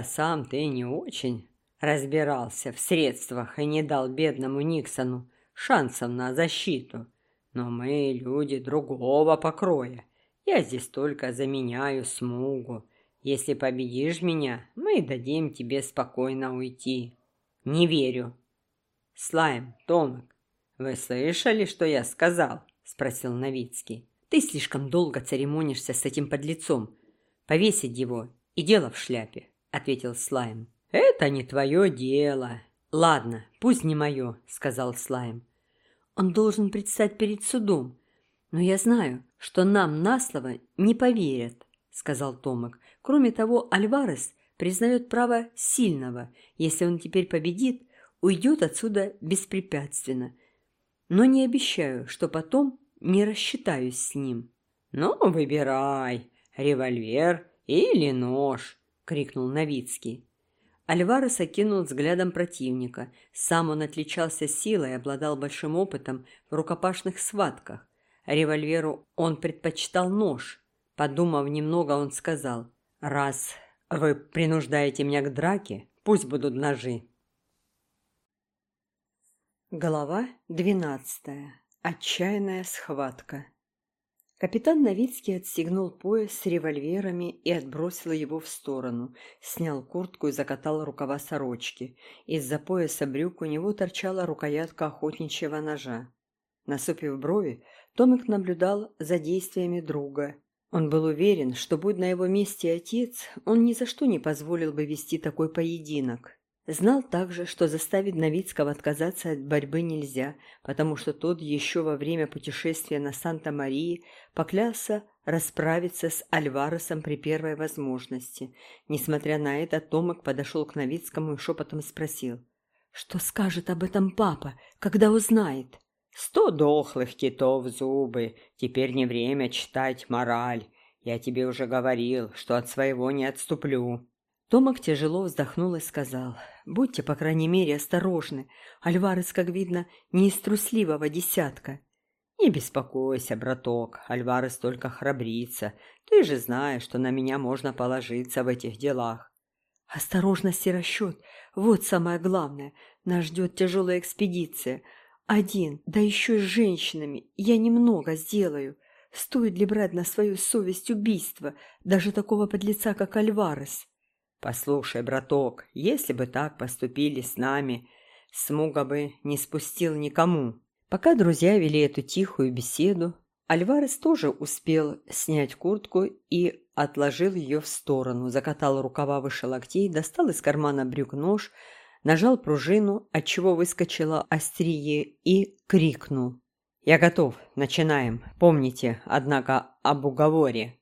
хотя сам ты не очень разбирался в средствах и не дал бедному Никсону шансов на защиту. Но мы люди другого покроя. Я здесь только заменяю смугу. Если победишь меня, мы дадим тебе спокойно уйти. Не верю. Слайм, Томик, вы слышали, что я сказал? Спросил Новицкий. Ты слишком долго церемонишься с этим подлецом. Повесить его и дело в шляпе, ответил Слайм. Это не твое дело. Ладно, пусть не мое, сказал Слайм. Он должен предстать перед судом. Но я знаю, что нам на слово не поверят, сказал Томик. Кроме того, Альварес признает право сильного. Если он теперь победит, уйдет отсюда беспрепятственно. Но не обещаю, что потом не рассчитаюсь с ним. «Ну, выбирай, револьвер или нож!» — крикнул Новицкий. Альварес окинул взглядом противника. Сам он отличался силой и обладал большим опытом в рукопашных схватках. Револьверу он предпочитал нож. Подумав немного, он сказал, «Раз вы принуждаете меня к драке, пусть будут ножи». Глава двенадцатая. Отчаянная схватка. Капитан Новицкий отстегнул пояс с револьверами и отбросил его в сторону, снял куртку и закатал рукава сорочки. Из-за пояса брюк у него торчала рукоятка охотничьего ножа. Насупив брови, Томик наблюдал за действиями друга. Он был уверен, что, будь на его месте отец, он ни за что не позволил бы вести такой поединок. Знал также, что заставить Новицкого отказаться от борьбы нельзя, потому что тот еще во время путешествия на Санта-Марии поклялся расправиться с Альваресом при первой возможности. Несмотря на это, Томик подошел к Новицкому и шепотом спросил. «Что скажет об этом папа, когда узнает?» «Сто дохлых китов зубы. Теперь не время читать мораль. Я тебе уже говорил, что от своего не отступлю». Томак тяжело вздохнул и сказал, «Будьте, по крайней мере, осторожны. Альварес, как видно, не из трусливого десятка». «Не беспокойся, браток, Альварес только храбрится. Ты же знаешь, что на меня можно положиться в этих делах». «Осторожность и расчет – вот самое главное. Нас ждет тяжелая экспедиция. Один, да еще и с женщинами. Я немного сделаю. Стоит ли брать на свою совесть убийство, даже такого подлеца, как Альварес?» «Послушай, браток, если бы так поступили с нами, Смуга бы не спустил никому». Пока друзья вели эту тихую беседу, Альварес тоже успел снять куртку и отложил ее в сторону, закатал рукава выше локтей, достал из кармана брюк нож, нажал пружину, отчего выскочило острие и крикнул. «Я готов, начинаем. Помните, однако, об уговоре».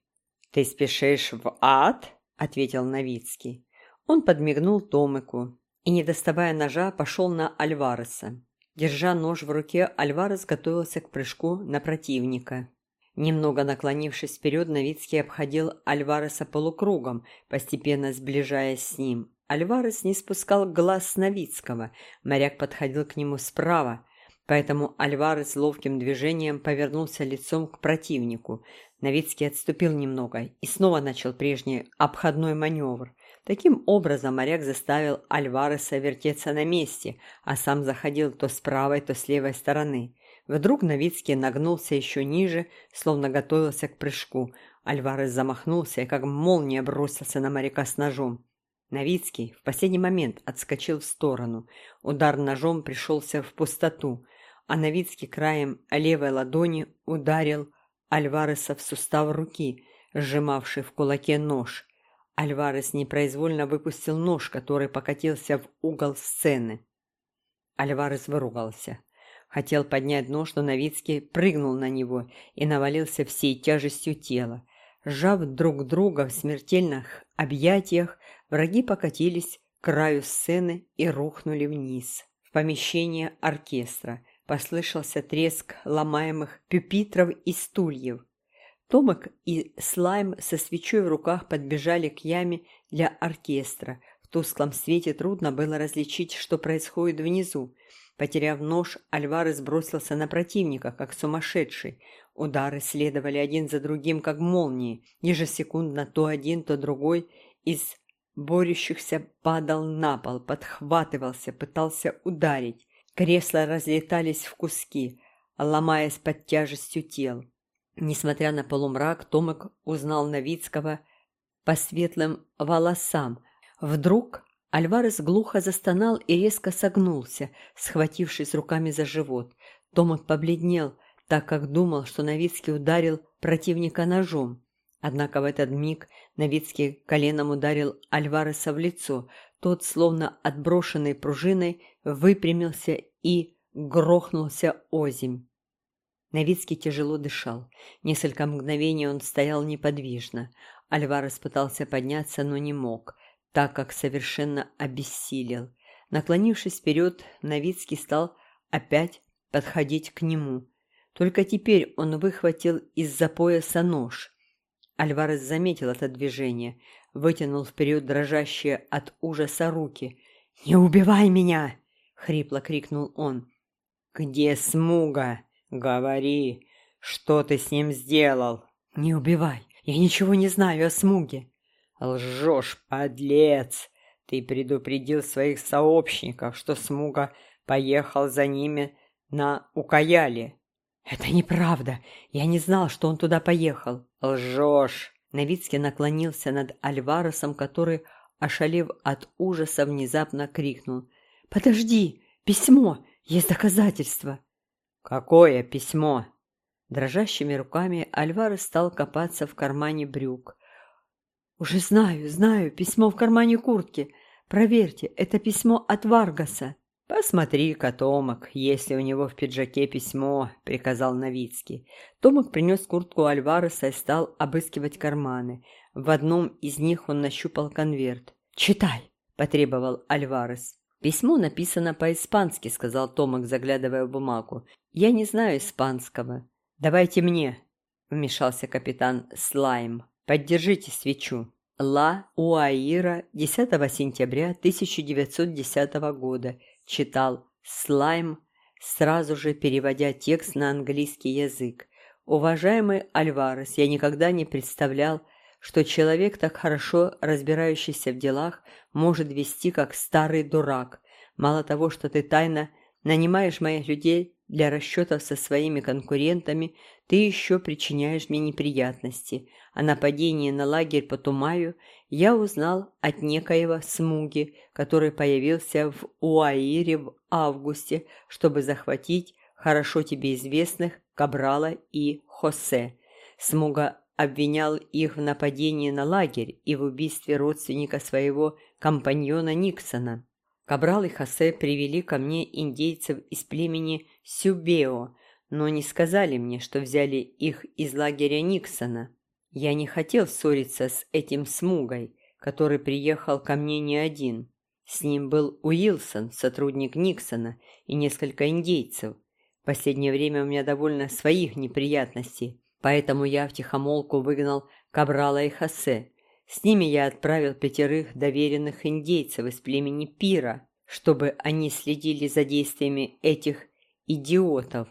«Ты спешишь в ад?» Ответил Новицкий. Он подмигнул Томику и, не доставая ножа, пошел на Альвареса. Держа нож в руке, Альварес готовился к прыжку на противника. Немного наклонившись вперед, Новицкий обходил Альвареса полукругом, постепенно сближаясь с ним. Альварес не спускал глаз с Новицкого. Моряк подходил к нему справа, поэтому Альварес ловким движением повернулся лицом к противнику. Новицкий отступил немного и снова начал прежний обходной маневр. Таким образом моряк заставил Альвареса вертеться на месте, а сам заходил то с правой, то с левой стороны. Вдруг Новицкий нагнулся еще ниже, словно готовился к прыжку. Альварес замахнулся и как молния бросился на моряка с ножом. Новицкий в последний момент отскочил в сторону. Удар ножом пришелся в пустоту, а Новицкий краем левой ладони ударил Альвареса в сустав руки, сжимавший в кулаке нож. Альварес непроизвольно выпустил нож, который покатился в угол сцены. Альварес выругался. Хотел поднять нож, но Новицкий прыгнул на него и навалился всей тяжестью тела. Сжав друг друга в смертельных объятиях, враги покатились к краю сцены и рухнули вниз. В помещение оркестра, Послышался треск ломаемых пюпитров и стульев. Томик и Слайм со свечой в руках подбежали к яме для оркестра. В тусклом свете трудно было различить, что происходит внизу. Потеряв нож, Альварес бросился на противника, как сумасшедший. Удары следовали один за другим, как молнии. Ежесекундно то один, то другой из борющихся падал на пол, подхватывался, пытался ударить. Кресла разлетались в куски, ломаясь под тяжестью тел. Несмотря на полумрак, Томик узнал Новицкого по светлым волосам. Вдруг Альварес глухо застонал и резко согнулся, схватившись руками за живот. Томик побледнел, так как думал, что Новицкий ударил противника ножом. Однако в этот миг Новицкий коленом ударил Альвареса в лицо. Тот, словно отброшенный пружиной, выпрямился и грохнулся озимь. Новицкий тяжело дышал. Несколько мгновений он стоял неподвижно. Альварес пытался подняться, но не мог, так как совершенно обессилел. Наклонившись вперед, Новицкий стал опять подходить к нему. Только теперь он выхватил из-за пояса нож. Альварес заметил это движение, вытянул вперед дрожащие от ужаса руки. «Не убивай меня!» — хрипло крикнул он. «Где Смуга? Говори, что ты с ним сделал?» «Не убивай! Я ничего не знаю о Смуге!» «Лжешь, подлец! Ты предупредил своих сообщников, что Смуга поехал за ними на Укаяле. «Это неправда. Я не знал, что он туда поехал». «Лжешь!» Новицкий наклонился над Альваросом, который, ошалев от ужаса, внезапно крикнул. «Подожди! Письмо! Есть доказательства!» «Какое письмо?» Дрожащими руками Альварес стал копаться в кармане брюк. «Уже знаю, знаю, письмо в кармане куртки. Проверьте, это письмо от Варгаса». «Посмотри-ка, Томок, если у него в пиджаке письмо», — приказал Новицкий. Томок принес куртку Альвареса и стал обыскивать карманы. В одном из них он нащупал конверт. «Читай», — потребовал Альварес. «Письмо написано по-испански», — сказал Томок, заглядывая в бумагу. «Я не знаю испанского». «Давайте мне», — вмешался капитан Слайм. «Поддержите свечу». Ла Уаира 10 сентября 1910 года читал Слайм, сразу же переводя текст на английский язык. «Уважаемый Альварес, я никогда не представлял, что человек, так хорошо разбирающийся в делах, может вести как старый дурак. Мало того, что ты тайно нанимаешь моих людей для расчетов со своими конкурентами, ты еще причиняешь мне неприятности. О нападении на лагерь по Тумаю я узнал от некоего Смуги, который появился в Уаире в августе, чтобы захватить хорошо тебе известных Кабрала и Хосе. Смуга обвинял их в нападении на лагерь и в убийстве родственника своего компаньона Никсона. Кабрал и Хосе привели ко мне индейцев из племени Сюбео, но не сказали мне, что взяли их из лагеря Никсона. Я не хотел ссориться с этим Смугой, который приехал ко мне не один. С ним был Уилсон, сотрудник Никсона, и несколько индейцев. В последнее время у меня довольно своих неприятностей, поэтому я втихомолку выгнал Кабрала и Хосе. С ними я отправил пятерых доверенных индейцев из племени Пира, чтобы они следили за действиями этих идиотов.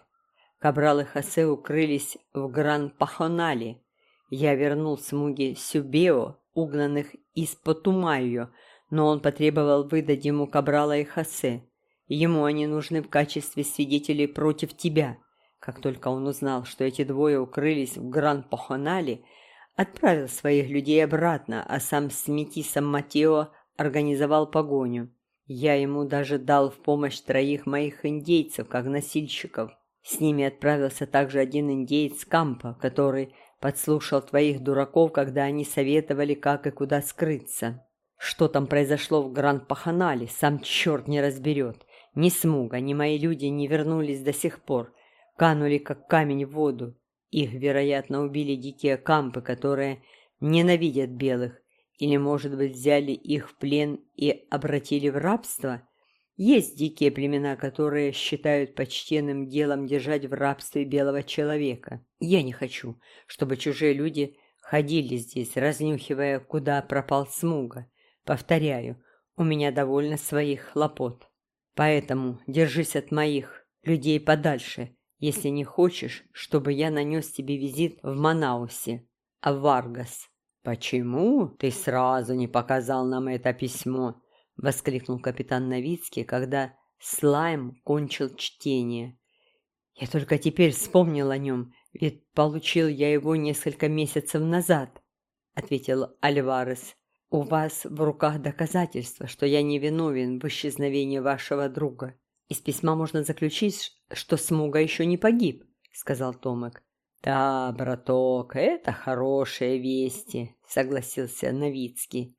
Кабрал и Хосе укрылись в Гран-Пахонале. Я вернул Смуги Сюбео, угнанных из Потумайо, но он потребовал выдать ему Кабрала и Хосе. Ему они нужны в качестве свидетелей против тебя. Как только он узнал, что эти двое укрылись в Гран-Пахонале, отправил своих людей обратно, а сам с Метисом Матео организовал погоню. Я ему даже дал в помощь троих моих индейцев, как носильщиков. С ними отправился также один индейец Кампа, который подслушал твоих дураков, когда они советовали, как и куда скрыться. Что там произошло в Гранд-Паханале, сам черт не разберет. Ни Смуга, ни мои люди не вернулись до сих пор. Канули, как камень в воду. Их, вероятно, убили дикие кампы, которые ненавидят белых, или, может быть, взяли их в плен и обратили в рабство? Есть дикие племена, которые считают почтенным делом держать в рабстве белого человека. Я не хочу, чтобы чужие люди ходили здесь, разнюхивая, куда пропал Смуга. Повторяю, у меня довольно своих хлопот. Поэтому держись от моих людей подальше, если не хочешь, чтобы я нанес тебе визит в Манаусе, а Варгас. «Почему ты сразу не показал нам это письмо?» — воскликнул капитан Новицкий, когда Слайм кончил чтение. «Я только теперь вспомнил о нем, ведь получил я его несколько месяцев назад», — ответил Альварес. «У вас в руках доказательства, что я не виновен в исчезновении вашего друга. Из письма можно заключить, что Смуга еще не погиб», — сказал Томек. «Да, браток, это хорошие вести», — согласился Новицкий.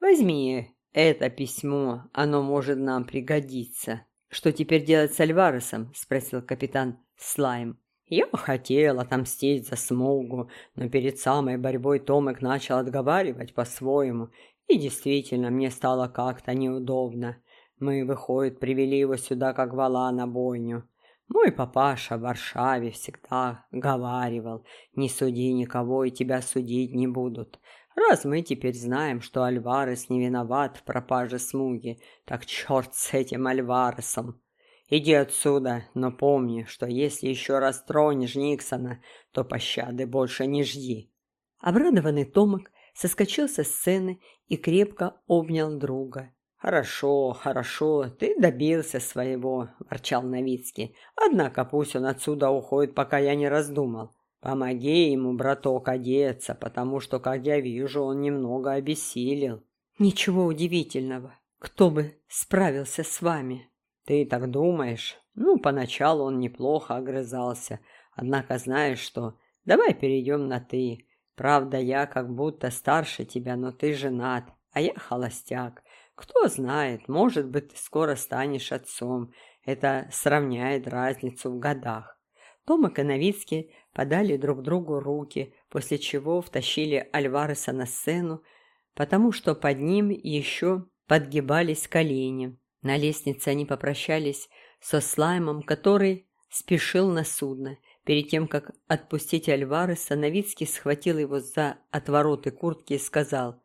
«Возьми это письмо, оно может нам пригодиться». «Что теперь делать с Альваресом?» — спросил капитан Слайм. Я хотел отомстить за Смугу, но перед самой борьбой Томик начал отговаривать по-своему, и действительно мне стало как-то неудобно. Мы, выходит, привели его сюда как вала на бойню. Мой папаша в Варшаве всегда говаривал, не суди никого и тебя судить не будут. Раз мы теперь знаем, что Альварес не виноват в пропаже Смуги, так черт с этим Альваресом. Иди отсюда, но помни, что если еще раз тронешь Никсона, то пощады больше не жди». Обрадованный Томок соскочил со сцены и крепко обнял друга. «Хорошо, хорошо, ты добился своего», – ворчал Новицкий. «Однако пусть он отсюда уходит, пока я не раздумал. Помоги ему, браток, одеться, потому что, как я вижу, он немного обессилел». «Ничего удивительного. Кто бы справился с вами?» Ты так думаешь? Ну, поначалу он неплохо огрызался. Однако знаешь что? Давай перейдем на «ты». Правда, я как будто старше тебя, но ты женат, а я холостяк. Кто знает, может быть, ты скоро станешь отцом. Это сравняет разницу в годах. Том и Новицкий подали друг другу руки, после чего втащили Альвареса на сцену, потому что под ним еще подгибались колени. На лестнице они попрощались со Слаймом, который спешил на судно. Перед тем, как отпустить Альвареса, Новицкий схватил его за отвороты куртки и сказал,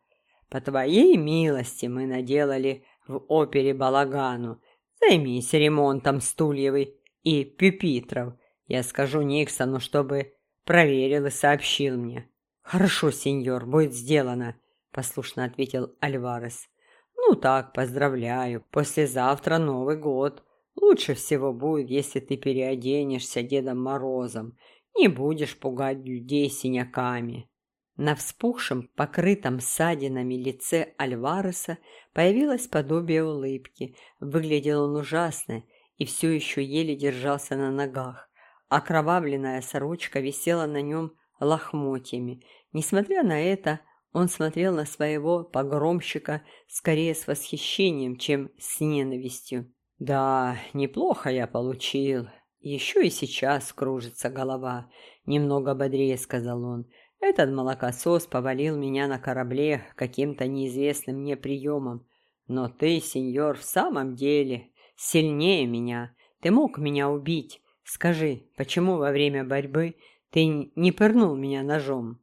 «По твоей милости мы наделали в опере балагану. Займись ремонтом стульев и пюпитров. Я скажу Никсону, чтобы проверил и сообщил мне». «Хорошо, сеньор, будет сделано», — послушно ответил Альварес. «Ну так, поздравляю. Послезавтра Новый год. Лучше всего будет, если ты переоденешься Дедом Морозом. Не будешь пугать людей синяками». На вспухшем, покрытом ссадинами лице Альвареса появилось подобие улыбки. Выглядел он ужасно и все еще еле держался на ногах. Окровавленная сорочка висела на нем лохмотьями. Несмотря на это, он смотрел на своего погромщика скорее с восхищением, чем с ненавистью. «Да, неплохо я получил. Еще и сейчас кружится голова», — немного бодрее сказал он. «Этот молокосос повалил меня на корабле каким-то неизвестным мне приемом. Но ты, сеньор, в самом деле сильнее меня. Ты мог меня убить. Скажи, почему во время борьбы ты не пырнул меня ножом?»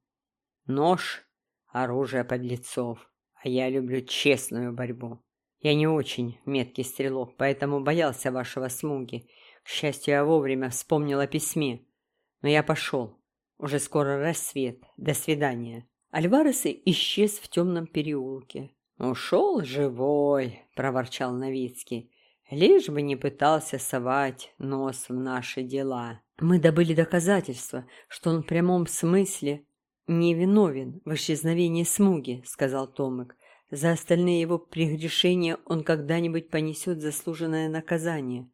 «Нож оружие подлецов, а я люблю честную борьбу. Я не очень меткий стрелок, поэтому боялся вашего смуги. К счастью, я вовремя вспомнил о письме. Но я пошел. Уже скоро рассвет. До свидания. Альварес исчез в темном переулке. «Ушел живой», — проворчал Новицкий. «Лишь бы не пытался совать нос в наши дела». Мы добыли доказательства, что он в прямом смысле «Не виновен в исчезновении Смуги», — сказал Томик. «За остальные его прегрешения он когда-нибудь понесет заслуженное наказание.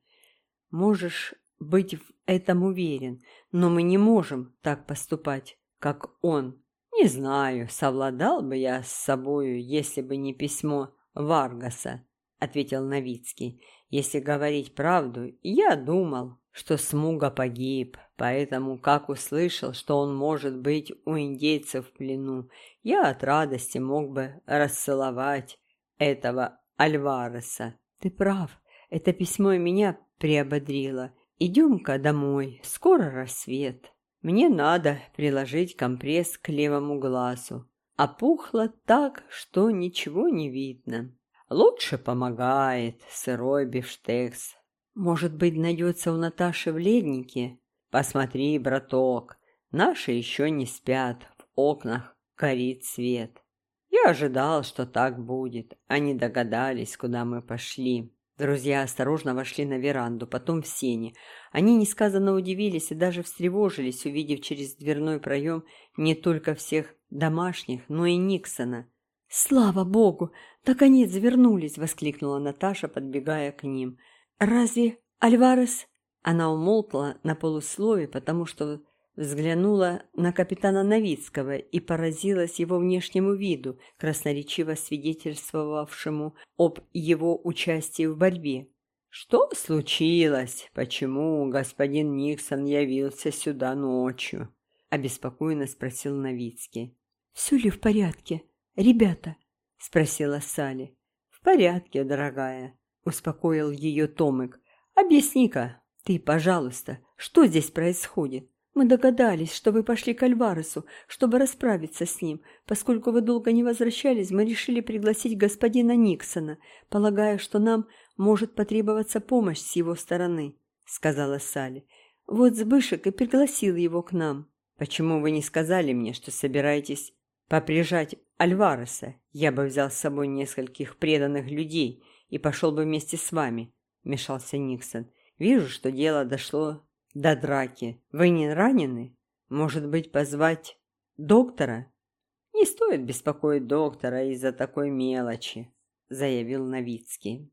Можешь быть в этом уверен, но мы не можем так поступать, как он. Не знаю, совладал бы я с собою, если бы не письмо Варгаса», — ответил Новицкий. «Если говорить правду, я думал, что Смуга погиб, поэтому, как услышал, что он может быть у индейцев в плену, я от радости мог бы расцеловать этого Альвареса. Ты прав, это письмо меня приободрило. Идем-ка домой, скоро рассвет. Мне надо приложить компресс к левому глазу. Опухло так, что ничего не видно. Лучше помогает сырой бифштекс может быть, найдется у Наташи в леднике? Посмотри, браток, наши еще не спят. В окнах горит свет. Я ожидал, что так будет. Они догадались, куда мы пошли. Друзья осторожно вошли на веранду, потом в сени. Они несказанно удивились и даже встревожились, увидев через дверной проем не только всех домашних, но и Никсона. «Слава богу! Наконец вернулись!» — воскликнула Наташа, подбегая к ним. «Разве Альварес...» Она умолкла на полуслове, потому что взглянула на капитана Новицкого и поразилась его внешнему виду, красноречиво свидетельствовавшему об его участии в борьбе. «Что случилось? Почему господин Никсон явился сюда ночью?» – обеспокоенно спросил Новицкий. «Все ли в порядке, ребята?» – спросила Салли. «В порядке, дорогая», – успокоил ее Томик. «Объясни-ка, ты, пожалуйста, что здесь происходит?» Мы догадались, что вы пошли к Альваресу, чтобы расправиться с ним. Поскольку вы долго не возвращались, мы решили пригласить господина Никсона, полагая, что нам может потребоваться помощь с его стороны», — сказала Салли. «Вот Збышек и пригласил его к нам». «Почему вы не сказали мне, что собираетесь поприжать Альвареса? Я бы взял с собой нескольких преданных людей и пошел бы вместе с вами», — вмешался Никсон. «Вижу, что дело дошло до драки. Вы не ранены? Может быть, позвать доктора? Не стоит беспокоить доктора из-за такой мелочи, заявил Новицкий.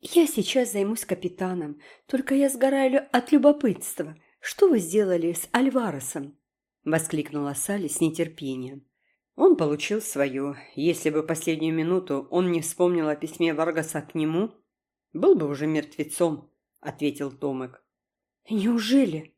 Я сейчас займусь капитаном, только я сгораю от любопытства. Что вы сделали с Альваресом? воскликнула Салли с нетерпением. Он получил свое. Если бы последнюю минуту он не вспомнил о письме Варгаса к нему, был бы уже мертвецом, ответил Томек. «Неужели?»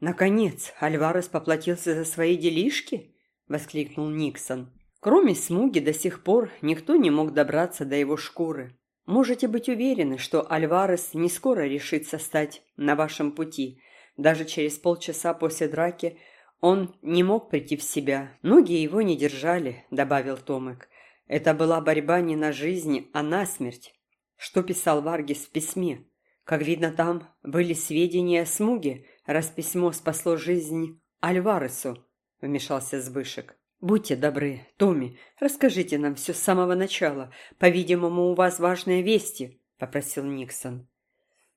«Наконец, Альварес поплатился за свои делишки?» — воскликнул Никсон. «Кроме Смуги до сих пор никто не мог добраться до его шкуры. Можете быть уверены, что Альварес не скоро решится стать на вашем пути. Даже через полчаса после драки он не мог прийти в себя. Ноги его не держали», — добавил Томек. «Это была борьба не на жизнь, а на смерть». Что писал Варгис в письме? Как видно, там были сведения о смуге, раз письмо спасло жизнь Альваресу, вмешался Збышек. Будьте добры, Томми, расскажите нам все с самого начала. По-видимому, у вас важные вести, попросил Никсон.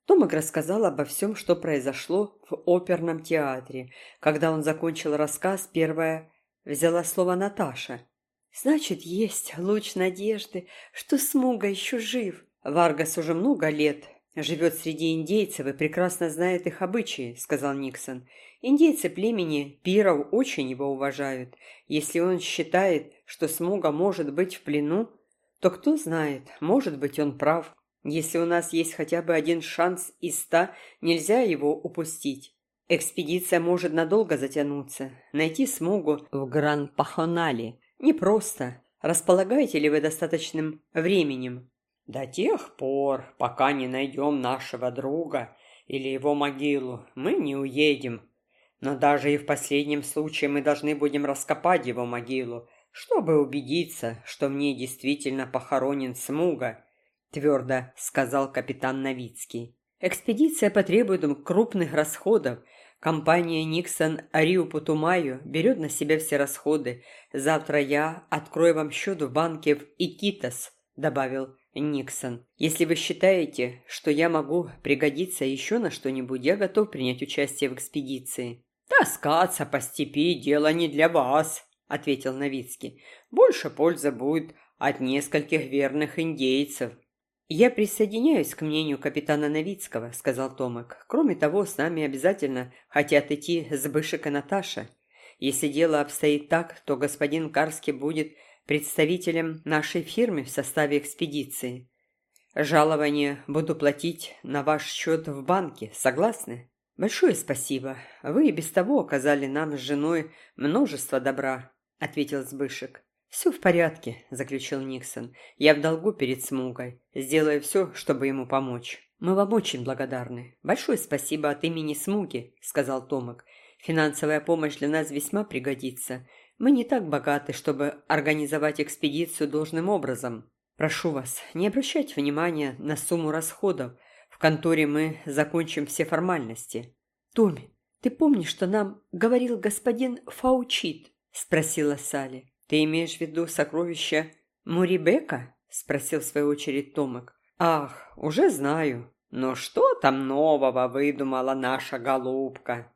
Томик рассказал обо всем, что произошло в оперном театре. Когда он закончил рассказ, первая взяла слово Наташа. «Значит, есть луч надежды, что Смуга еще жив. Варгас уже много лет «Живет среди индейцев и прекрасно знает их обычаи», — сказал Никсон. «Индейцы племени Пиров очень его уважают. Если он считает, что Смуга может быть в плену, то кто знает, может быть, он прав. Если у нас есть хотя бы один шанс из ста, нельзя его упустить. Экспедиция может надолго затянуться. Найти Смугу в Гран-Пахонале непросто. Располагаете ли вы достаточным временем?» До тех пор, пока не найдем нашего друга или его могилу, мы не уедем. Но даже и в последнем случае мы должны будем раскопать его могилу, чтобы убедиться, что в ней действительно похоронен Смуга, твердо сказал капитан Новицкий. Экспедиция потребует крупных расходов. Компания Никсон Рио Путумаю берет на себя все расходы. Завтра я открою вам счет в банке в Икитас, добавил Никсон, если вы считаете, что я могу пригодиться еще на что-нибудь, я готов принять участие в экспедиции. Таскаться по степи – дело не для вас, ответил Новицкий. Больше пользы будет от нескольких верных индейцев. «Я присоединяюсь к мнению капитана Новицкого», — сказал Томик. «Кроме того, с нами обязательно хотят идти Збышек и Наташа. Если дело обстоит так, то господин Карский будет представителем нашей фирмы в составе экспедиции. Жалование буду платить на ваш счет в банке, согласны? Большое спасибо. Вы и без того оказали нам с женой множество добра, ответил Збышек. «Все в порядке», – заключил Никсон. «Я в долгу перед Смугой. Сделаю все, чтобы ему помочь». «Мы вам очень благодарны. Большое спасибо от имени Смуги», – сказал Томик. «Финансовая помощь для нас весьма пригодится. Мы не так богаты, чтобы организовать экспедицию должным образом. Прошу вас, не обращайте внимания на сумму расходов. В конторе мы закончим все формальности. Томми, ты помнишь, что нам говорил господин Фаучит? Спросила Салли. «Ты имеешь в виду сокровища Мурибека?» – спросил в свою очередь Томик. «Ах, уже знаю. Но что там нового выдумала наша голубка?»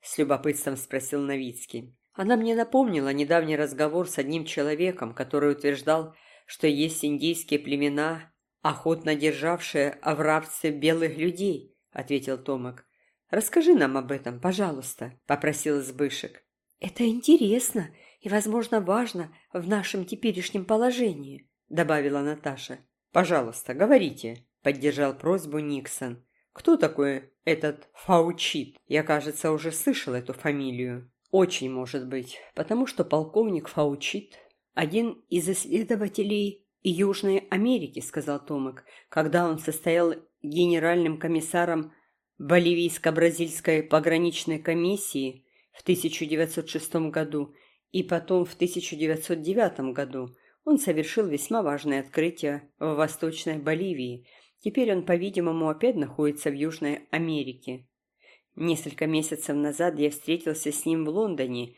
С любопытством спросил Новицкий. Она мне напомнила недавний разговор с одним человеком, который утверждал, что есть индийские племена, охотно державшие в рабстве белых людей, ответил Томик. Расскажи нам об этом, пожалуйста, попросил Избышек. Это интересно и, возможно, важно в нашем теперешнем положении, добавила Наташа. Пожалуйста, говорите, поддержал просьбу Никсон. Кто такой этот Фаучит? Я, кажется, уже слышал эту фамилию. Очень может быть, потому что полковник Фаучит – один из исследователей Южной Америки, сказал Томик, когда он состоял генеральным комиссаром Боливийско-бразильской пограничной комиссии в 1906 году и потом в 1909 году. Он совершил весьма важное открытие в Восточной Боливии – Теперь он, по-видимому, опять находится в Южной Америке. Несколько месяцев назад я встретился с ним в Лондоне,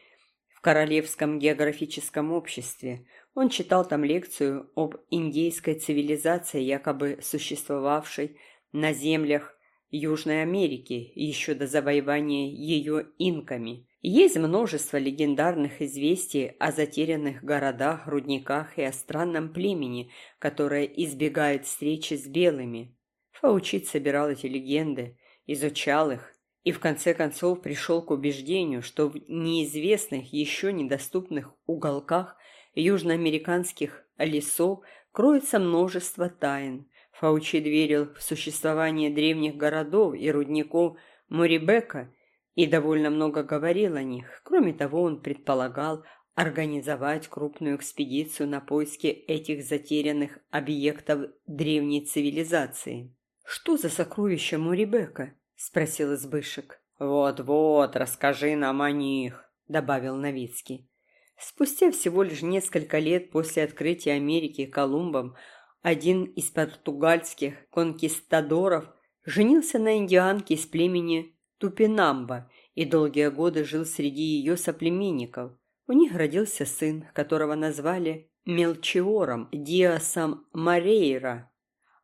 в Королевском географическом обществе. Он читал там лекцию об индейской цивилизации, якобы существовавшей на землях Южной Америки еще до завоевания ее инками. Есть множество легендарных известий о затерянных городах, рудниках и о странном племени, которое избегает встречи с белыми. Фаучит собирал эти легенды, изучал их и в конце концов пришел к убеждению, что в неизвестных, еще недоступных уголках южноамериканских лесов кроется множество тайн. Фаучит верил в существование древних городов и рудников Мурибека и довольно много говорил о них. Кроме того, он предполагал организовать крупную экспедицию на поиски этих затерянных объектов древней цивилизации. «Что за сокровища Мурибека?» – спросил Избышек. «Вот-вот, расскажи нам о них», – добавил Новицкий. Спустя всего лишь несколько лет после открытия Америки Колумбом, один из португальских конкистадоров женился на индианке из племени Тупинамба и долгие годы жил среди ее соплеменников. У них родился сын, которого назвали Мелчиором Диасом Марейра,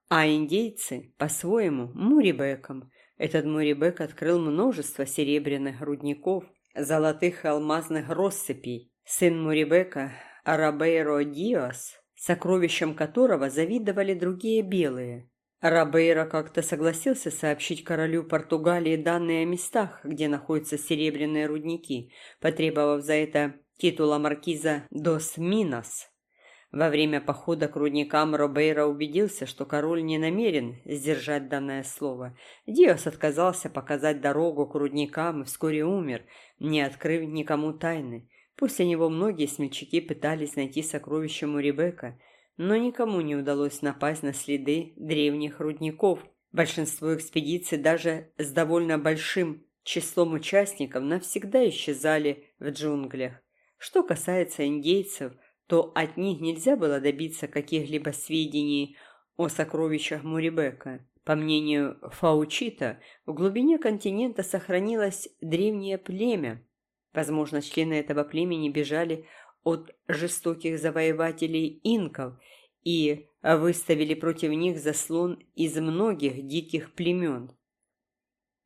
а индейцы по-своему Мурибеком. Этот Мурибек открыл множество серебряных рудников, золотых и алмазных россыпей. Сын Мурибека, Арабейро Диас, сокровищем которого завидовали другие белые. Рабейра как-то согласился сообщить королю Португалии данные о местах, где находятся серебряные рудники, потребовав за это титула маркиза «Дос Минос». Во время похода к рудникам Робейра убедился, что король не намерен сдержать данное слово. Диос отказался показать дорогу к рудникам и вскоре умер, не открыв никому тайны. После него многие смельчаки пытались найти сокровища Мурибека – но никому не удалось напасть на следы древних рудников. Большинство экспедиций даже с довольно большим числом участников навсегда исчезали в джунглях. Что касается индейцев, то от них нельзя было добиться каких-либо сведений о сокровищах Мурибека. По мнению Фаучита, в глубине континента сохранилось древнее племя. Возможно, члены этого племени бежали от жестоких завоевателей инков и выставили против них заслон из многих диких племен.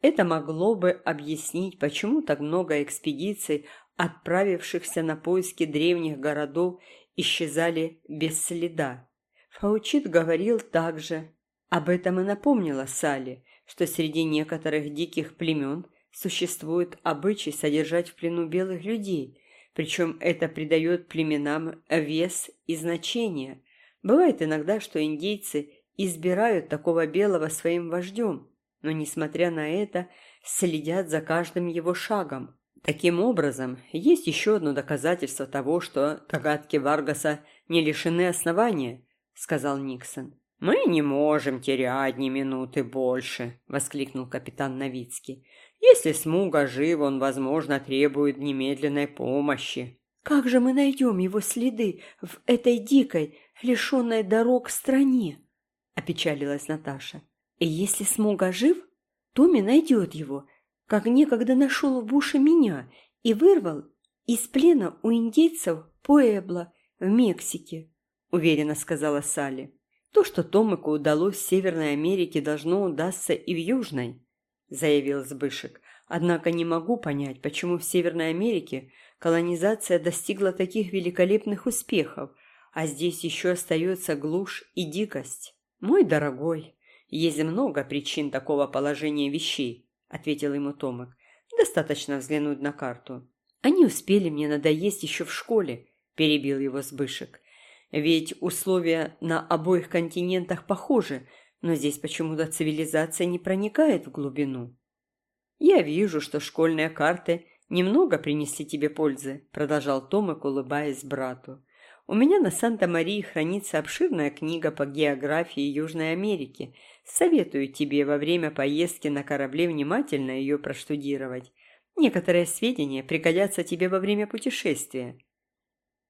Это могло бы объяснить, почему так много экспедиций, отправившихся на поиски древних городов, исчезали без следа. Фаучит говорил также, об этом и напомнила Салли, что среди некоторых диких племен существует обычай содержать в плену белых людей – причем это придает племенам вес и значение. Бывает иногда, что индейцы избирают такого белого своим вождем, но, несмотря на это, следят за каждым его шагом. Таким образом, есть еще одно доказательство того, что догадки Варгаса не лишены основания, сказал Никсон. «Мы не можем терять ни минуты больше», — воскликнул капитан Новицкий. Если Смуга жив, он, возможно, требует немедленной помощи. Как же мы найдем его следы в этой дикой, лишенной дорог стране? Опечалилась Наташа. И если Смуга жив, Томми найдет его, как некогда нашел в буше меня и вырвал из плена у индейцев Пуэбло, в Мексике», – уверенно сказала Салли. «То, что Томику удалось в Северной Америке, должно удастся и в Южной», – заявил Збышек. «Однако не могу понять, почему в Северной Америке колонизация достигла таких великолепных успехов, а здесь еще остается глушь и дикость». «Мой дорогой, есть много причин такого положения вещей», – ответил ему Томик. «Достаточно взглянуть на карту». «Они успели мне надоесть еще в школе», – перебил его Збышек. «Ведь условия на обоих континентах похожи, но здесь почему-то цивилизация не проникает в глубину». «Я вижу, что школьные карты немного принесли тебе пользы», – продолжал Томик, улыбаясь брату. У меня на Санта-Марии хранится обширная книга по географии Южной Америки. Советую тебе во время поездки на корабле внимательно ее проштудировать. Некоторые сведения пригодятся тебе во время путешествия.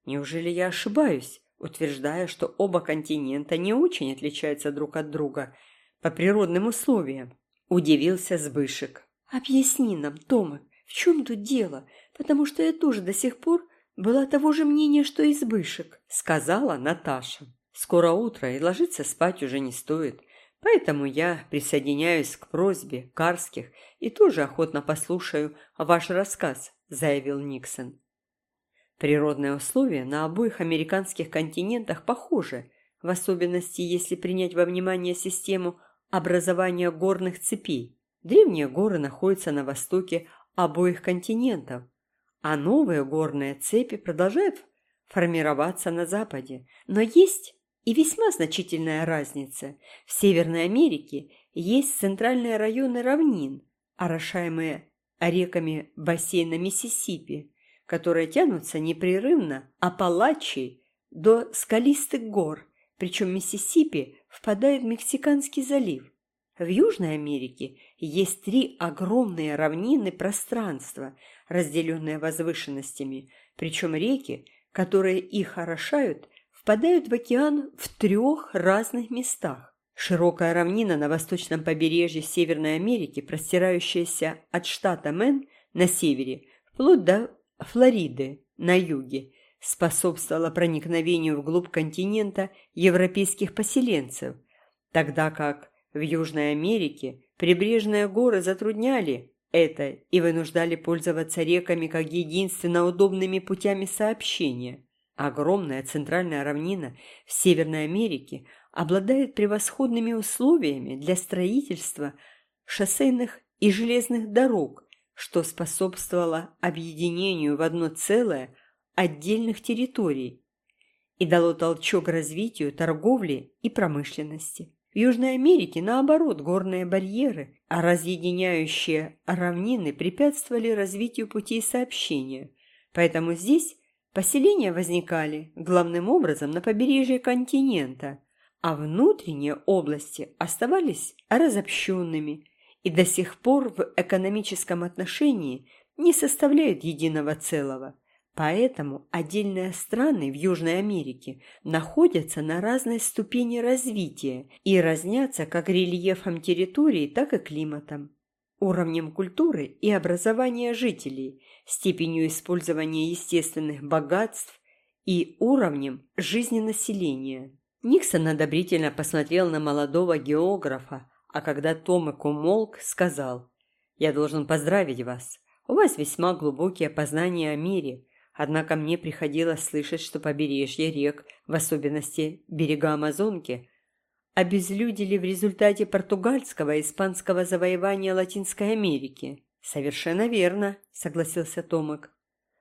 Неужели я ошибаюсь, утверждая, что оба континента не очень отличаются друг от друга по природным условиям? Удивился Сбышек. Объясни нам, Тома, в чем тут дело, потому что я тоже до сих пор была того же мнения, что и Збышек», — сказала Наташа. «Скоро утро, и ложиться спать уже не стоит, поэтому я присоединяюсь к просьбе Карских и тоже охотно послушаю ваш рассказ», — заявил Никсон. Природные условия на обоих американских континентах похожи, в особенности если принять во внимание систему образования горных цепей. Древние горы находятся на востоке обоих континентов – а новые горные цепи продолжают формироваться на западе. Но есть и весьма значительная разница. В Северной Америке есть центральные районы равнин, орошаемые реками бассейна Миссисипи, которые тянутся непрерывно Апалачей до скалистых гор, причем Миссисипи впадает в Мексиканский залив. В Южной Америке есть три огромные равнины пространства, разделенные возвышенностями, причем реки, которые их орошают, впадают в океан в трех разных местах. Широкая равнина на восточном побережье Северной Америки, простирающаяся от штата Мэн на севере вплоть до Флориды на юге, способствовала проникновению вглубь континента европейских поселенцев, тогда как в Южной Америке прибрежные горы затрудняли это и вынуждали пользоваться реками как единственно удобными путями сообщения. Огромная центральная равнина в Северной Америке обладает превосходными условиями для строительства шоссейных и железных дорог, что способствовало объединению в одно целое отдельных территорий и дало толчок развитию торговли и промышленности. В Южной Америке, наоборот, горные барьеры, а разъединяющие равнины препятствовали развитию путей сообщения. Поэтому здесь поселения возникали главным образом на побережье континента, а внутренние области оставались разобщенными и до сих пор в экономическом отношении не составляют единого целого – Поэтому отдельные страны в Южной Америке находятся на разной ступени развития и разнятся как рельефом территории, так и климатом, уровнем культуры и образования жителей, степенью использования естественных богатств и уровнем жизни населения. Никсон одобрительно посмотрел на молодого географа, а когда Томик умолк, сказал, «Я должен поздравить вас. У вас весьма глубокие познания о мире» Однако мне приходилось слышать, что побережье рек, в особенности берега Амазонки, обезлюдили в результате португальского и испанского завоевания Латинской Америки. «Совершенно верно», — согласился Томик.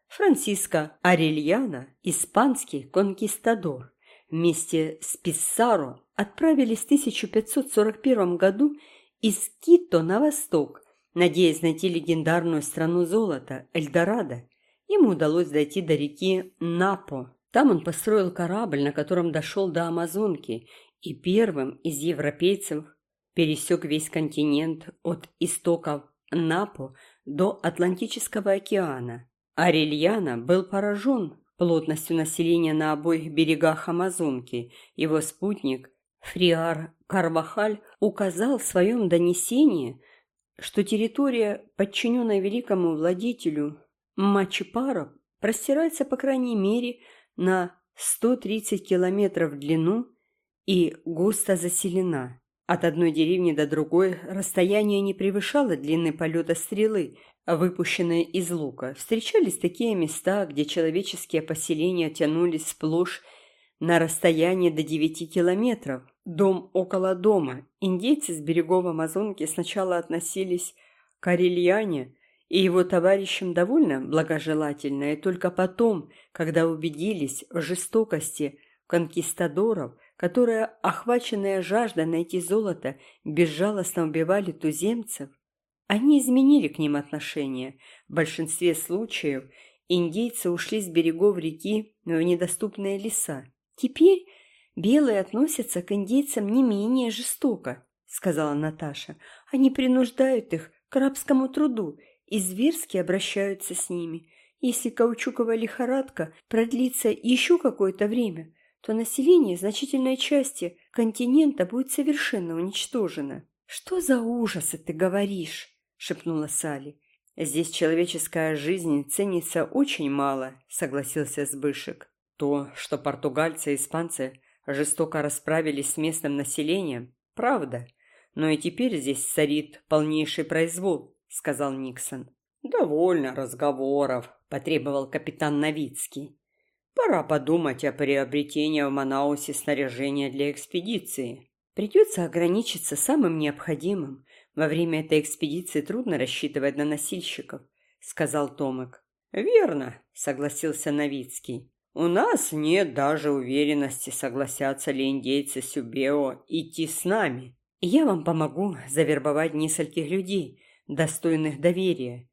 Франциско Арельяно, испанский конкистадор, вместе с Писсаро отправились в 1541 году из Кито на восток, надеясь найти легендарную страну золота Эльдорадо. Ему удалось дойти до реки Напо. Там он построил корабль, на котором дошел до Амазонки, и первым из европейцев пересек весь континент от истоков Напо до Атлантического океана. Арельяна был поражен плотностью населения на обоих берегах Амазонки. Его спутник Фриар Карвахаль указал в своем донесении, что территория, подчиненная великому владетелю Мачипаро простирается, по крайней мере, на 130 километров в длину и густо заселена. От одной деревни до другой расстояние не превышало длины полета стрелы, выпущенной из лука. Встречались такие места, где человеческие поселения тянулись сплошь на расстоянии до 9 километров. Дом около дома. Индейцы с берегов Амазонки сначала относились к Арельяне и его товарищам довольно благожелательно, и только потом, когда убедились в жестокости конкистадоров, которые, охваченные жаждой найти золото, безжалостно убивали туземцев, они изменили к ним отношение. В большинстве случаев индейцы ушли с берегов реки в недоступные леса. Теперь белые относятся к индейцам не менее жестоко, сказала Наташа. Они принуждают их к рабскому труду и зверски обращаются с ними. Если каучуковая лихорадка продлится еще какое-то время, то население значительной части континента будет совершенно уничтожено. «Что за ужасы ты говоришь?» – шепнула Салли. «Здесь человеческая жизнь ценится очень мало», – согласился Сбышек. То, что португальцы и испанцы жестоко расправились с местным населением, правда. Но и теперь здесь царит полнейший произвол, сказал Никсон. Довольно разговоров, потребовал капитан Новицкий. Пора подумать о приобретении в Манаусе снаряжения для экспедиции. Придется ограничиться самым необходимым. Во время этой экспедиции трудно рассчитывать на носильщиков, сказал Томик. Верно, согласился Новицкий. У нас нет даже уверенности, согласятся ли индейцы Сюбео идти с нами. Я вам помогу завербовать нескольких людей, достойных доверия,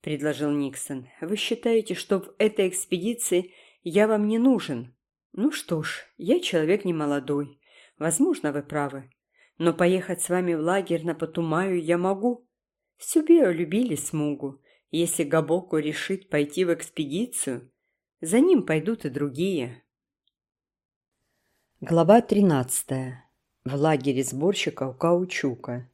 предложил Никсон. Вы считаете, что в этой экспедиции я вам не нужен? Ну что ж, я человек не молодой. Возможно, вы правы. Но поехать с вами в лагерь на Патумаю я могу. Сюбео любили Смугу. Если Габоку решит пойти в экспедицию, за ним пойдут и другие. Глава 13. В лагере сборщиков каучука.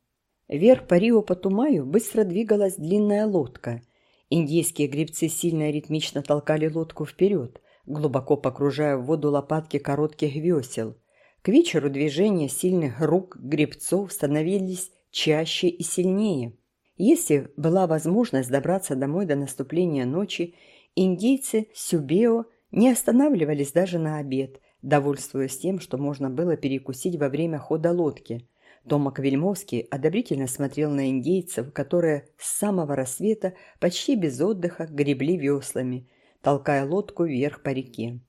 Вверх по Рио Патумаю быстро двигалась длинная лодка. Индийские гребцы сильно и ритмично толкали лодку вперед, глубоко погружая в воду лопатки коротких весел. К вечеру движения сильных рук гребцов становились чаще и сильнее. Если была возможность добраться домой до наступления ночи, Индейцы Сюбео не останавливались даже на обед, довольствуясь тем, что можно было перекусить во время хода лодки. Томак Вельмовский одобрительно смотрел на индейцев, которые с самого рассвета почти без отдыха гребли веслами, толкая лодку вверх по реке.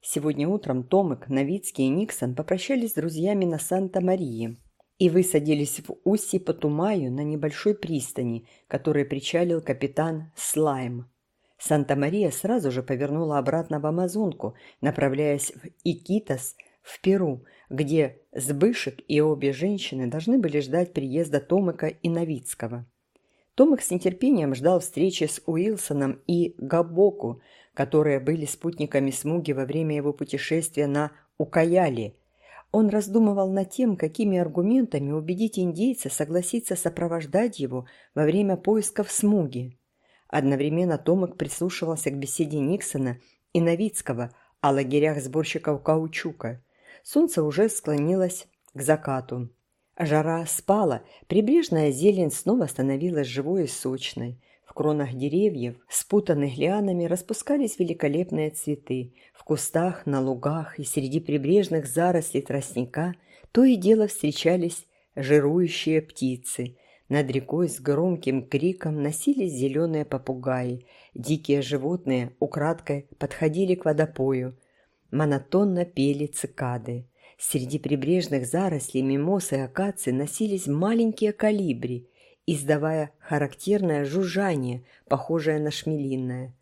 Сегодня утром Томик, Новицкий и Никсон попрощались с друзьями на Санта-Марии и высадились в устье Патумаю на небольшой пристани, которой причалил капитан Слайм. Санта-Мария сразу же повернула обратно в Амазонку, направляясь в Икитос, в Перу, где Сбышек и обе женщины должны были ждать приезда Томыка и Новицкого. Томик с нетерпением ждал встречи с Уилсоном и Габоку, которые были спутниками Смуги во время его путешествия на Укаяли. Он раздумывал над тем, какими аргументами убедить индейца согласиться сопровождать его во время поисков Смуги. Одновременно Томик прислушивался к беседе Никсона и Новицкого о лагерях сборщиков каучука. Солнце уже склонилось к закату. Жара спала, прибрежная зелень снова становилась живой и сочной. В кронах деревьев, спутанных лианами, распускались великолепные цветы. В кустах, на лугах и среди прибрежных зарослей тростника то и дело встречались жирующие птицы – над рекой с громким криком носились зеленые попугаи. Дикие животные украдкой подходили к водопою. Монотонно пели цикады. Среди прибрежных зарослей мимосы и акации носились маленькие калибри, издавая характерное жужжание, похожее на шмелиное.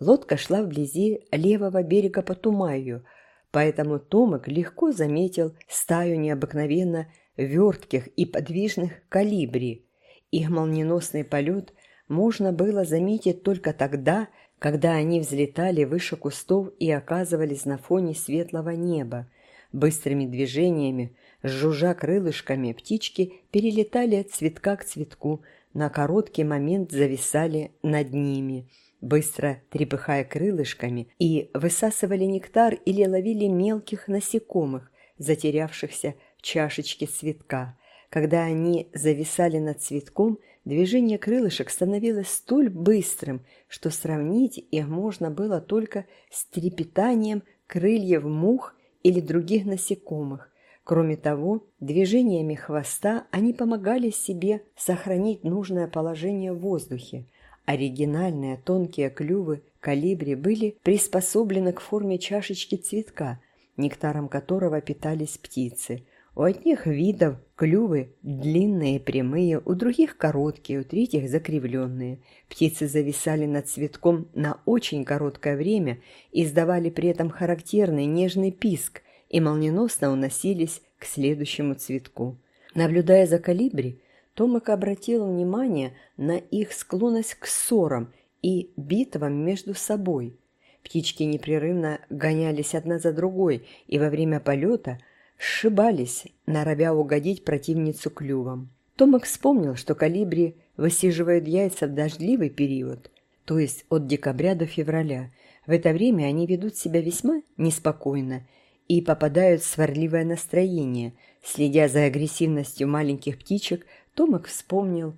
Лодка шла вблизи левого берега Патумаю, поэтому Томик легко заметил стаю необыкновенно вертких и подвижных калибри, их молниеносный полет можно было заметить только тогда, когда они взлетали выше кустов и оказывались на фоне светлого неба. Быстрыми движениями, жужжа крылышками, птички перелетали от цветка к цветку, на короткий момент зависали над ними. быстро трепыхая крылышками, и высасывали нектар или ловили мелких насекомых, затерявшихся в чашечке цветка. Когда они зависали над цветком, движение крылышек становилось столь быстрым, что сравнить их можно было только с трепетанием крыльев мух или других насекомых. Кроме того, движениями хвоста они помогали себе сохранить нужное положение в воздухе. Оригинальные тонкие клювы калибри были приспособлены к форме чашечки цветка, нектаром которого питались птицы. У одних видов клювы длинные, прямые, у других короткие, у третьих закривленные. Птицы зависали над цветком на очень короткое время издавали при этом характерный нежный писк и молниеносно уносились к следующему цветку. Наблюдая за калибри, Томик обратил внимание на их склонность к ссорам и битвам между собой. Птички непрерывно гонялись одна за другой и во время полета сшибались, норовя угодить противницу клювом. Томик вспомнил, что калибри высиживают яйца в дождливый период, то есть от декабря до февраля. В это время они ведут себя весьма неспокойно и попадают в сварливое настроение. Следя за агрессивностью маленьких птичек, Томик вспомнил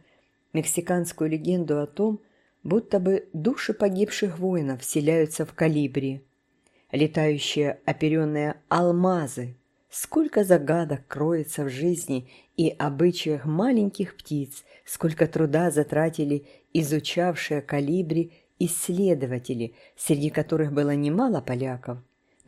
мексиканскую легенду о том, будто бы души погибших воинов вселяются в калибри. Летающие оперенные алмазы. Сколько загадок кроется в жизни и обычаях маленьких птиц, сколько труда затратили изучавшие калибри исследователи, среди которых было немало поляков.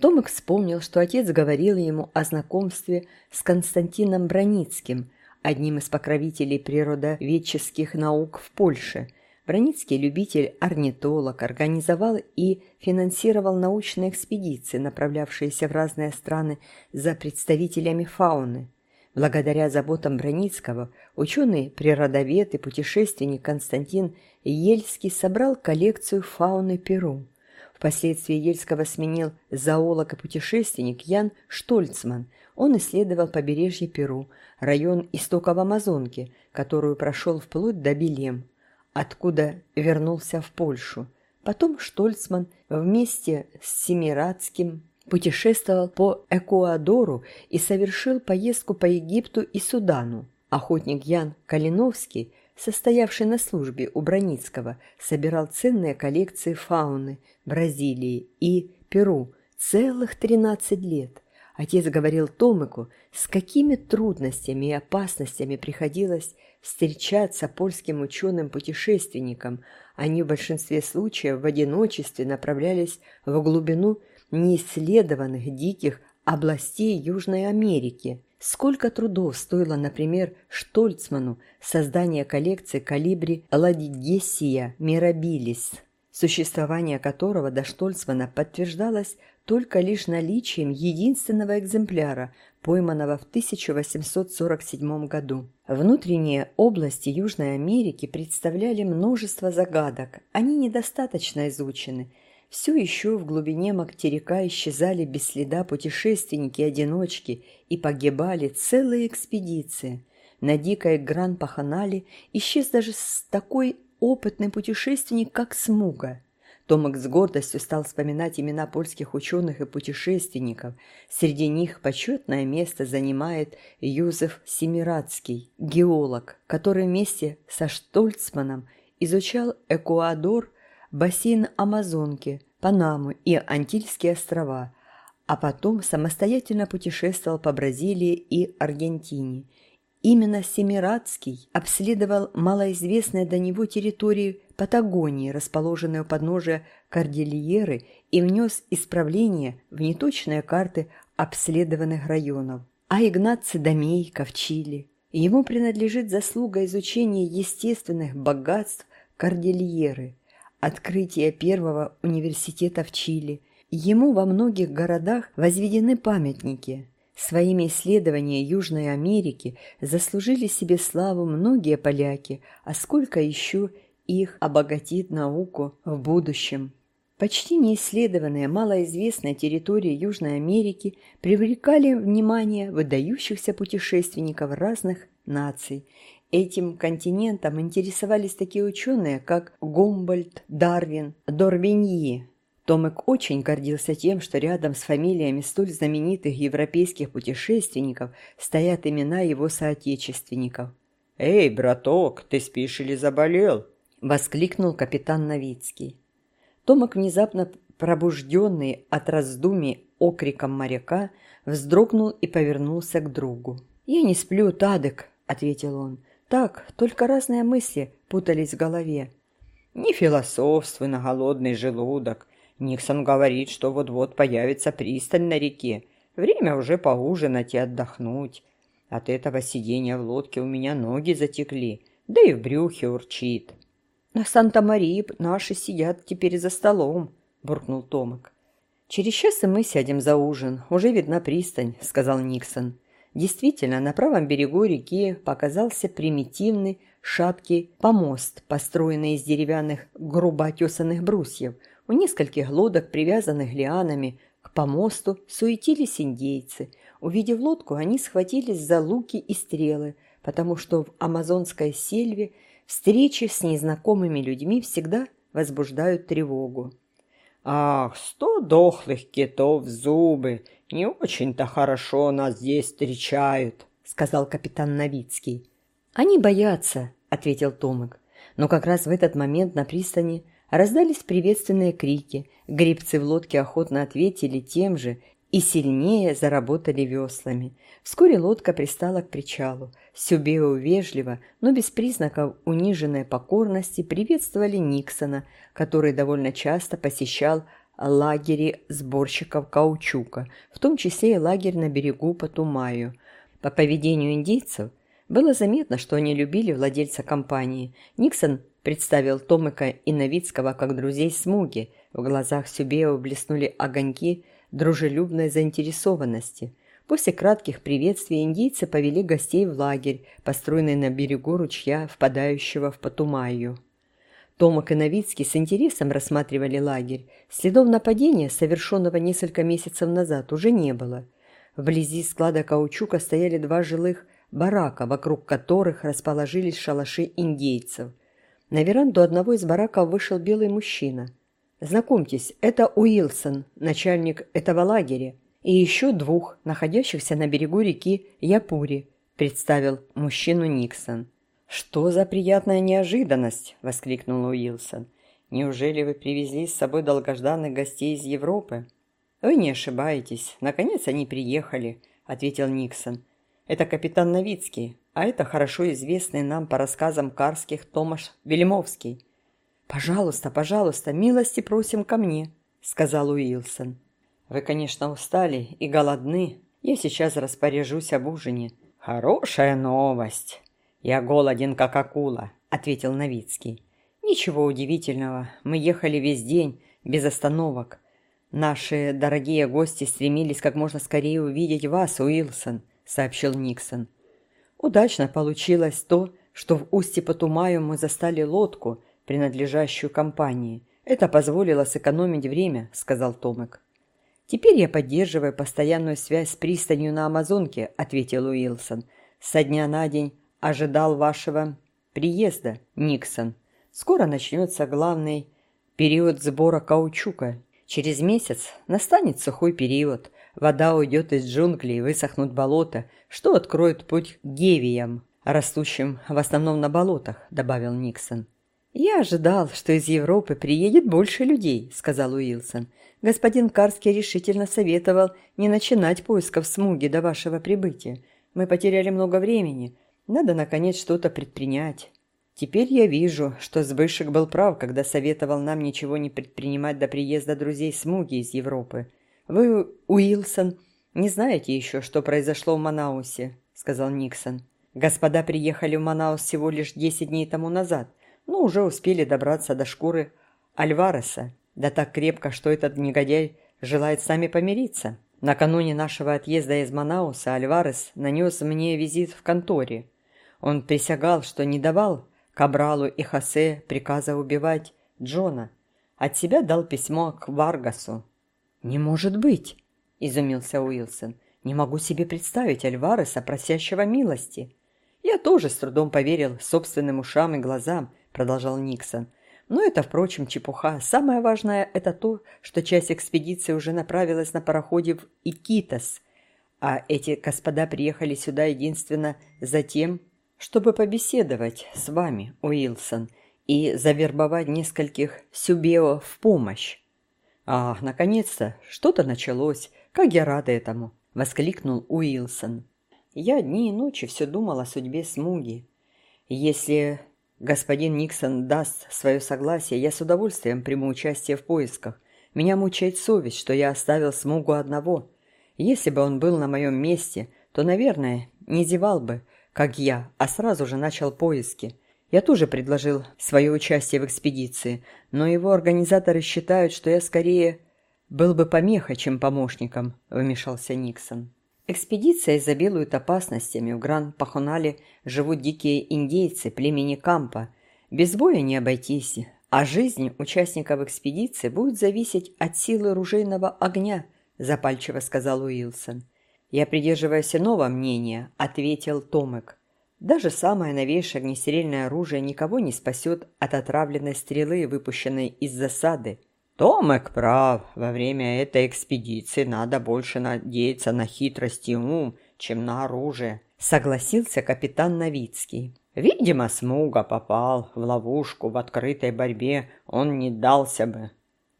Томик вспомнил, что отец говорил ему о знакомстве с Константином Броницким – одним из покровителей природоведческих наук в Польше. Броницкий любитель-орнитолог организовал и финансировал научные экспедиции, направлявшиеся в разные страны за представителями фауны. Благодаря заботам Броницкого ученый-природовед и путешественник Константин Ельский собрал коллекцию фауны Перу. Впоследствии Ельского сменил зоолог и путешественник Ян Штольцман. Он исследовал побережье Перу, район истоков Амазонки, которую прошел вплоть до Белем, откуда вернулся в Польшу. Потом Штольцман вместе с Семирадским путешествовал по Экуадору и совершил поездку по Египту и Судану. Охотник Ян Калиновский, состоявший на службе у Броницкого, собирал ценные коллекции фауны Бразилии и Перу целых 13 лет – Отец говорил Томику, с какими трудностями и опасностями приходилось встречаться польским ученым-путешественникам. Они в большинстве случаев в одиночестве направлялись в глубину неисследованных диких областей Южной Америки. Сколько трудов стоило, например, Штольцману создание коллекции калибри Ладигесия мирабилис, существование которого до Штольцмана подтверждалось только лишь наличием единственного экземпляра, пойманного в 1847 году. Внутренние области Южной Америки представляли множество загадок, они недостаточно изучены. Все еще в глубине материка исчезали без следа путешественники-одиночки и погибали целые экспедиции. На дикой Гран-Паханале исчез даже такой опытный путешественник, как Смуга – Томик с гордостью стал вспоминать имена польских ученых и путешественников. Среди них почетное место занимает Юзеф Семирадский, геолог, который вместе со Штольцманом изучал Экуадор, бассейн Амазонки, Панаму и Антильские острова, а потом самостоятельно путешествовал по Бразилии и Аргентине – Именно Семирадский обследовал малоизвестные до него территории Патагонии, расположенные у подножия Кордильеры, и внес исправления в неточные карты обследованных районов. А Игнаций Домейко в Чили. Ему принадлежит заслуга изучения естественных богатств Кордильеры, открытие первого университета в Чили. Ему во многих городах возведены памятники – Своими исследованиями Южной Америки заслужили себе славу многие поляки, а сколько еще их обогатит науку в будущем. Почти неисследованные, малоизвестные территории Южной Америки привлекали внимание выдающихся путешественников разных наций. Этим континентом интересовались такие ученые, как Гумбольд, Дарвин, Дорвиньи. Томек очень гордился тем, что рядом с фамилиями столь знаменитых европейских путешественников стоят имена его соотечественников. «Эй, браток, ты спишь или заболел?» – воскликнул капитан Новицкий. Томок, внезапно пробужденный от раздумий окриком моряка, вздрогнул и повернулся к другу. «Я не сплю, Тадек», — ответил он. «Так, только разные мысли путались в голове». «Не философствуй на голодный желудок. Никсон говорит, что вот-вот появится пристань на реке. Время уже поужинать и отдохнуть. От этого сидения в лодке у меня ноги затекли, да и в брюхе урчит». «На Санта-Марии наши сидят теперь за столом», – буркнул Томок. «Через час и мы сядем за ужин. Уже видна пристань», – сказал Никсон. Действительно, на правом берегу реки показался примитивный шаткий помост, построенный из деревянных грубо отесанных брусьев. У нескольких лодок, привязанных лианами, к помосту суетились индейцы. Увидев лодку, они схватились за луки и стрелы, потому что в амазонской сельве – Встречи с незнакомыми людьми всегда возбуждают тревогу. «Ах, сто дохлых китов зубы! Не очень-то хорошо нас здесь встречают», — сказал капитан Новицкий. «Они боятся», — ответил Томик. Но как раз в этот момент на пристани раздались приветственные крики. Грибцы в лодке охотно ответили тем же и сильнее заработали веслами. Вскоре лодка пристала к причалу. Сюбео вежливо, но без признаков униженной покорности приветствовали Никсона, который довольно часто посещал лагери сборщиков каучука, в том числе и лагерь на берегу Патумаю. По поведению индейцев было заметно, что они любили владельца компании. Никсон представил Томыка и Новицкого как друзей Смуги. В глазах Сюбео блеснули огоньки дружелюбной заинтересованности. После кратких приветствий индийцы повели гостей в лагерь, построенный на берегу ручья, впадающего в Патумаю. Томак и Новицкий с интересом рассматривали лагерь. Следов нападения, совершенного несколько месяцев назад, уже не было. Вблизи склада каучука стояли два жилых барака, вокруг которых расположились шалаши индейцев. На веранду одного из бараков вышел белый мужчина. «Знакомьтесь, это Уилсон, начальник этого лагеря и еще двух, находящихся на берегу реки Япури», – представил мужчину Никсон. «Что за приятная неожиданность!» – воскликнул Уилсон. «Неужели вы привезли с собой долгожданных гостей из Европы?» «Вы не ошибаетесь. Наконец они приехали», – ответил Никсон. «Это капитан Новицкий, а это хорошо известный нам по рассказам карских Томаш Вельмовский». «Пожалуйста, пожалуйста, милости просим ко мне», – сказал Уилсон. Вы, конечно, устали и голодны. Я сейчас распоряжусь об ужине. Хорошая новость. Я голоден, как акула, ответил Новицкий. Ничего удивительного. Мы ехали весь день, без остановок. Наши дорогие гости стремились как можно скорее увидеть вас, Уилсон, сообщил Никсон. Удачно получилось то, что в устье Потумаю мы застали лодку, принадлежащую компании. Это позволило сэкономить время, сказал Томек. «Теперь я поддерживаю постоянную связь с пристанью на Амазонке», — ответил Уилсон. «Со дня на день ожидал вашего приезда, Никсон. Скоро начнется главный период сбора каучука. Через месяц настанет сухой период. Вода уйдет из джунглей, и высохнут болота, что откроет путь гевиям, растущим в основном на болотах», — добавил Никсон. «Я ожидал, что из Европы приедет больше людей», — сказал Уилсон. Господин Карский решительно советовал не начинать поисков смуги до вашего прибытия. Мы потеряли много времени. Надо, наконец, что-то предпринять. Теперь я вижу, что Сбышек был прав, когда советовал нам ничего не предпринимать до приезда друзей Смуги из Европы. Вы, Уилсон, не знаете еще, что произошло в Манаусе, сказал Никсон. Господа приехали в Манаус всего лишь десять дней тому назад, но уже успели добраться до шкуры Альвареса. Да так крепко, что этот негодяй желает с нами помириться. Накануне нашего отъезда из Манауса Альварес нанес мне визит в конторе. Он присягал, что не давал Кабралу и Хосе приказа убивать Джона. от себя дал письмо к Варгасу. «Не может быть!» – изумился Уилсон. «Не могу себе представить Альвареса, просящего милости». «Я тоже с трудом поверил собственным ушам и глазам», – продолжал Никсон. «Но это, впрочем, чепуха. Самое важное – это то, что часть экспедиции уже направилась на пароходе в Икитос, а эти господа приехали сюда единственно за тем, чтобы побеседовать с вами, Уилсон, и завербовать нескольких сюбео в помощь. «Ах, наконец-то! Что-то началось! Как я рада этому!» – воскликнул Уилсон. «Я дни и ночи все думал о судьбе Смуги. Если господин Никсон даст свое согласие, я с удовольствием приму участие в поисках. Меня мучает совесть, что я оставил Смугу одного. Если бы он был на моем месте, то, наверное, не зевал бы, как я, а сразу же начал поиски. Я тоже предложил свое участие в экспедиции, но его организаторы считают, что я скорее был бы помехой, чем помощником», – вмешался Никсон. Экспедиция изобилует опасностями. В Гран-Пахонале живут дикие индейцы племени Кампа. Без боя не обойтись, а жизнь участников экспедиции будет зависеть от силы ружейного огня, запальчиво сказал Уилсон. Я придерживаюсь иного мнения, ответил Томек. Даже самое новейшее огнестрельное оружие никого не спасет от отравленной стрелы, выпущенной из засады. Томек прав, во время этой экспедиции надо больше надеяться на хитрость и ум, чем на оружие, согласился капитан Новицкий. Видимо, Смуга попал в ловушку в открытой борьбе, он не дался бы.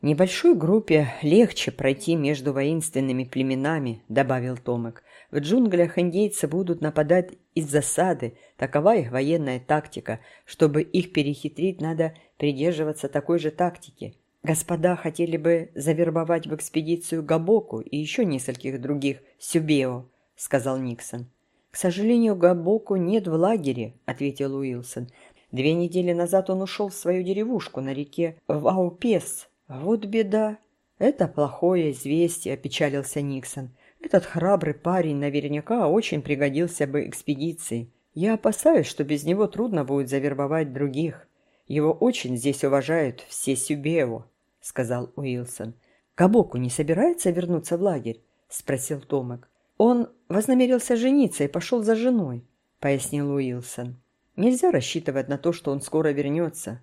«Небольшой группе легче пройти между воинственными племенами», — добавил Томек. «В джунглях индейцы будут нападать из засады. Такова их военная тактика. Чтобы их перехитрить, надо придерживаться такой же тактики. Господа хотели бы завербовать в экспедицию Габоку и еще нескольких других Сюбео», — сказал Никсон. «К сожалению, Габоку нет в лагере», — ответил Уилсон. «Две недели назад он ушел в свою деревушку на реке Ваупес» «Вот беда!» «Это плохое известие», – опечалился Никсон. «Этот храбрый парень наверняка очень пригодился бы экспедиции. Я опасаюсь, что без него трудно будет завербовать других. Его очень здесь уважают все Сюбео», – сказал Уилсон. «Кабоку не собирается вернуться в лагерь?» – спросил Томек. «Он вознамерился жениться и пошел за женой», – пояснил Уилсон. «Нельзя рассчитывать на то, что он скоро вернется.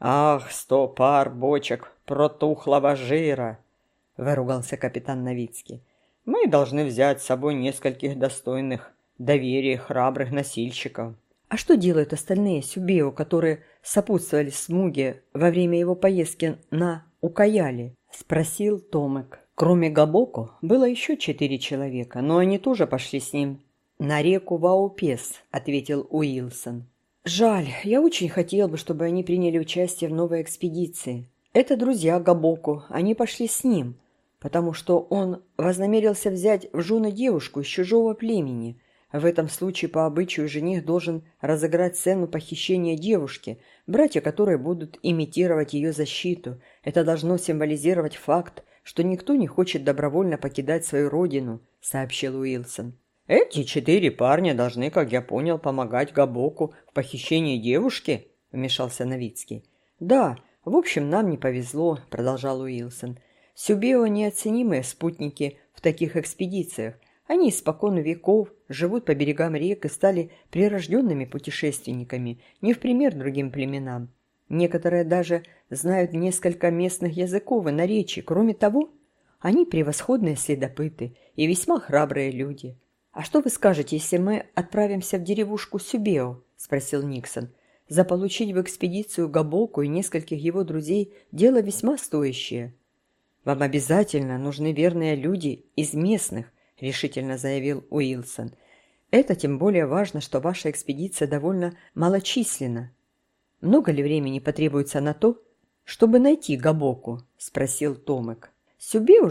«Ах, сто пар бочек протухлого жира!» – выругался капитан Новицкий. «Мы должны взять с собой нескольких достойных доверия храбрых носильщиков». «А что делают остальные Сюбео, которые сопутствовали Смуге во время его поездки на Укаяли?» – спросил Томек. Кроме Габоку было еще четыре человека, но они тоже пошли с ним на реку Ваупес, ответил Уилсон. Жаль, я очень хотел бы, чтобы они приняли участие в новой экспедиции. Это друзья Габоку, они пошли с ним, потому что он вознамерился взять в жены девушку из чужого племени. В этом случае по обычаю жених должен разыграть сцену похищения девушки, братья которой будут имитировать ее защиту. Это должно символизировать факт, что никто не хочет добровольно покидать свою родину, сообщил Уилсон. «Эти четыре парня должны, как я понял, помогать Габоку в похищении девушки?» – вмешался Новицкий. «Да, в общем, нам не повезло», – продолжал Уилсон. «Сюбео – неоценимые спутники в таких экспедициях. Они испокон веков живут по берегам рек и стали прирожденными путешественниками, не в пример другим племенам. Некоторые даже знают несколько местных языков и наречий. Кроме того, они превосходные следопыты и весьма храбрые люди». «А что вы скажете, если мы отправимся в деревушку Сюбео?» – спросил Никсон. «Заполучить в экспедицию Габоку и нескольких его друзей – дело весьма стоящее». «Вам обязательно нужны верные люди из местных», – решительно заявил Уилсон. «Это тем более важно, что ваша экспедиция довольно малочисленна. Много ли времени потребуется на то, чтобы найти Габоку?» – спросил Томек. Сюбео